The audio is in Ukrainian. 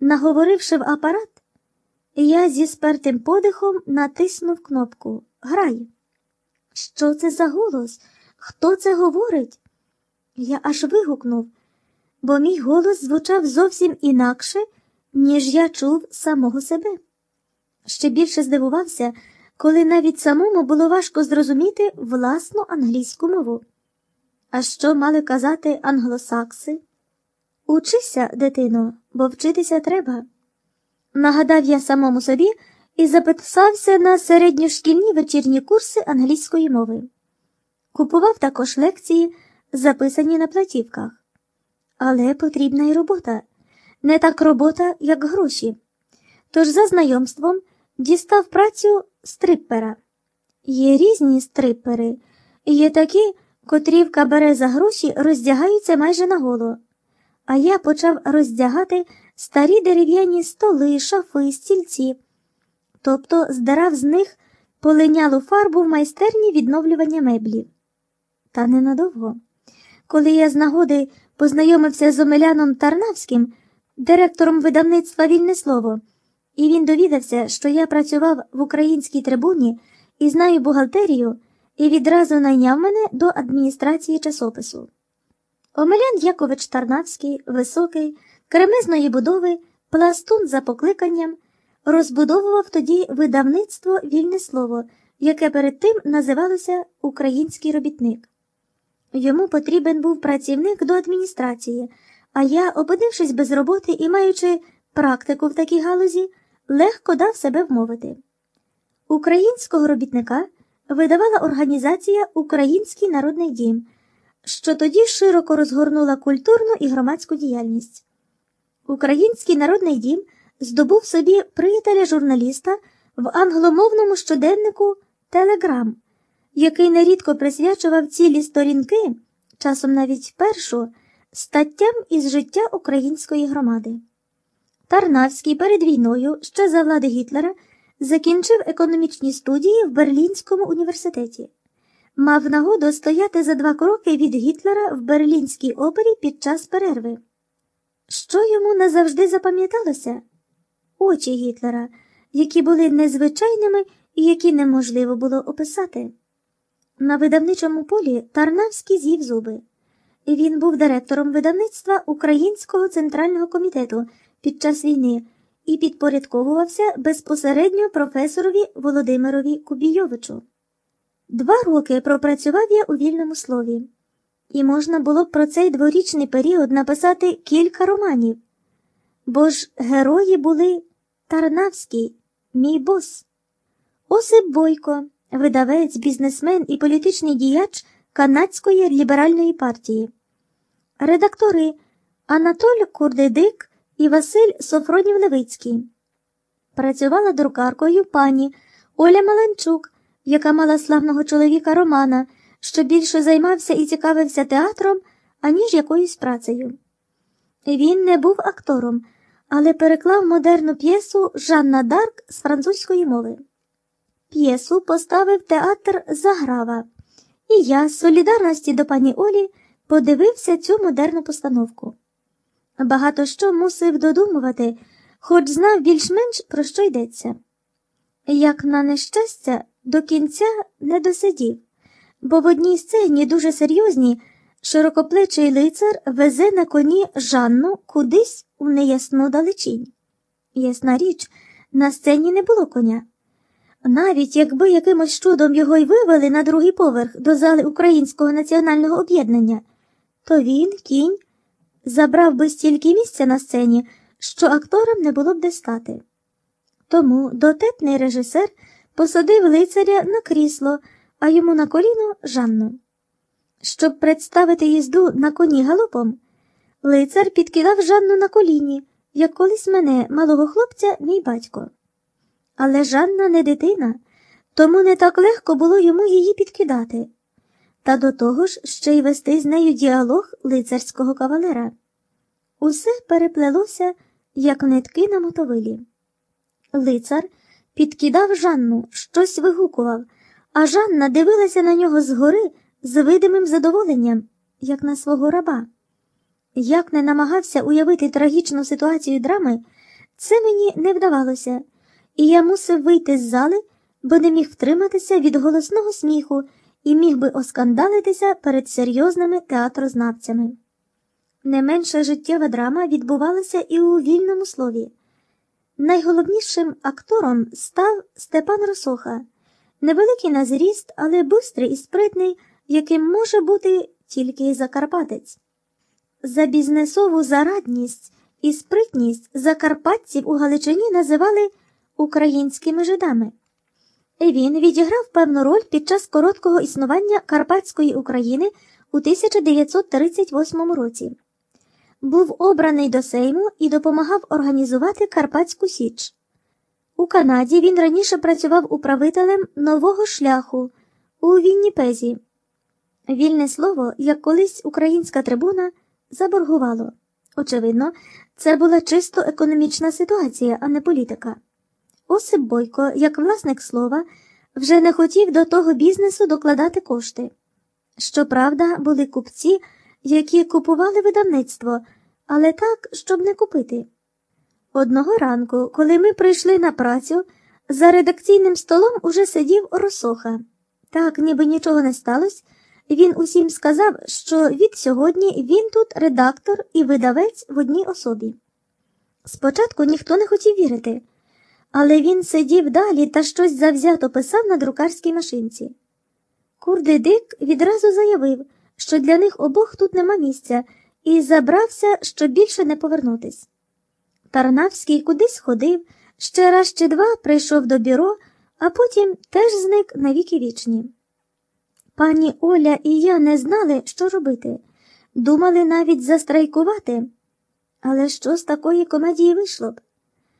наговоривши в апарат, я зі спертим подихом натиснув кнопку Грай. Що це за голос? Хто це говорить? Я аж вигукнув, бо мій голос звучав зовсім інакше, ніж я чув самого себе. Ще більше здивувався, коли навіть самому було важко зрозуміти власну англійську мову. А що мали казати англосакси? Учися, дитино, бо вчитися треба. Нагадав я самому собі і записався на середньошкільні вечірні курси англійської мови. Купував також лекції, записані на платівках. Але потрібна й робота, не так робота, як гроші. Тож за знайомством дістав працю стриппера. Є різні стриппери, є такі, котрі в кабаре за гроші роздягаються майже наголо. А я почав роздягати старі дерев'яні столи, шафи, стільці, тобто здирав з них полинялу фарбу в майстерні відновлювання меблів. Та ненадовго. Коли я з нагоди познайомився з Омеляном Тарнавським, директором видавництва Вільне слово, і він довідався, що я працював в українській трибуні і знаю бухгалтерію, і відразу найняв мене до адміністрації часопису. Омелян Якович Тарнавський, високий, кремезної будови, пластун за покликанням, розбудовував тоді видавництво Вільне слово, яке перед тим називалося Український робітник. Йому потрібен був працівник до адміністрації, а я, опинившись без роботи і маючи практику в такій галузі, легко дав себе вмовити. Українського робітника видавала організація Український народний дім, що тоді широко розгорнула культурну і громадську діяльність. Український народний дім здобув собі приятеля журналіста в англомовному щоденнику Телеграм, який нерідко присвячував цілі сторінки, часом навіть першу, статтям із життя української громади. Тарнавський перед війною, ще за влади Гітлера, закінчив економічні студії в Берлінському університеті. Мав нагоду стояти за два кроки від Гітлера в Берлінській опері під час перерви. Що йому назавжди запам'яталося? Очі Гітлера, які були незвичайними і які неможливо було описати. На видавничому полі Тарнавський з'їв зуби. Він був директором видавництва Українського центрального комітету під час війни і підпорядковувався безпосередньо професорові Володимирові Кубійовичу. Два роки пропрацював я у вільному слові, і можна було б про цей дворічний період написати кілька романів, бо ж герої були Тарнавський, мій бос, Осип Бойко, видавець, бізнесмен і політичний діяч Канадської ліберальної партії, редактори Анатоль Курдедик і Василь Софронів Левицький. Працювала друкаркою пані Оля Маланчук, яка мала славного чоловіка Романа, що більше займався і цікавився театром, аніж якоюсь працею. Він не був актором, але переклав модерну п'єсу Жанна Дарк з французької мови. П'єсу поставив театр Заграва, і я з солідарності до пані Олі подивився цю модерну постановку. Багато що мусив додумувати, хоч знав більш-менш про що йдеться. Як на нещастя, до кінця не досидів, бо в одній сцені дуже серйозній широкоплечий лицар везе на коні Жанну кудись у неясну далечінь. Ясна річ, на сцені не було коня. Навіть якби якимось чудом його й вивели на другий поверх до зали Українського національного об'єднання, то він, кінь, забрав би стільки місця на сцені, що акторам не було б де стати. Тому дотепний режисер посадив лицаря на крісло, а йому на коліно Жанну. Щоб представити їзду на коні галопом, лицар підкидав Жанну на коліні, як колись мене, малого хлопця, мій батько. Але Жанна не дитина, тому не так легко було йому її підкидати, та до того ж ще й вести з нею діалог лицарського кавалера. Усе переплелося, як нитки на мотовилі. Лицар підкидав Жанну, щось вигукував, а Жанна дивилася на нього згори з видимим задоволенням, як на свого раба. Як не намагався уявити трагічну ситуацію драми, Це мені не вдавалося, і я мусив вийти з зали, бо не міг втриматися від голосного сміху і міг би оскандалитися перед серйозними театрознавцями. Не менша життєва драма відбувалася і у вільному слові. Найголовнішим актором став Степан Росоха, невеликий на зріст, але бистрий і спритний, яким може бути тільки закарпатець. За бізнесову зарадність і спритність закарпатців у Галичині називали українськими жидами. Він відіграв певну роль під час короткого існування Карпатської України у 1938 році. Був обраний до Сейму і допомагав організувати Карпатську Січ. У Канаді він раніше працював управителем нового шляху у Вінніпезі. Вільне слово, як колись українська трибуна, заборгувало. Очевидно, це була чисто економічна ситуація, а не політика. Осип Бойко, як власник слова, вже не хотів до того бізнесу докладати кошти. Щоправда, були купці, які купували видавництво, але так, щоб не купити. Одного ранку, коли ми прийшли на працю, за редакційним столом уже сидів Росоха. Так, ніби нічого не сталося, він усім сказав, що від сьогодні він тут редактор і видавець в одній особі. Спочатку ніхто не хотів вірити, але він сидів далі та щось завзято писав на друкарській машинці. Курди Дик відразу заявив, що для них обох тут нема місця, і забрався, щоб більше не повернутись. Тарнавський кудись ходив, ще раз чи два прийшов до бюро, а потім теж зник на віки вічні. Пані Оля і я не знали, що робити, думали навіть застрайкувати. Але що з такої комедії вийшло б?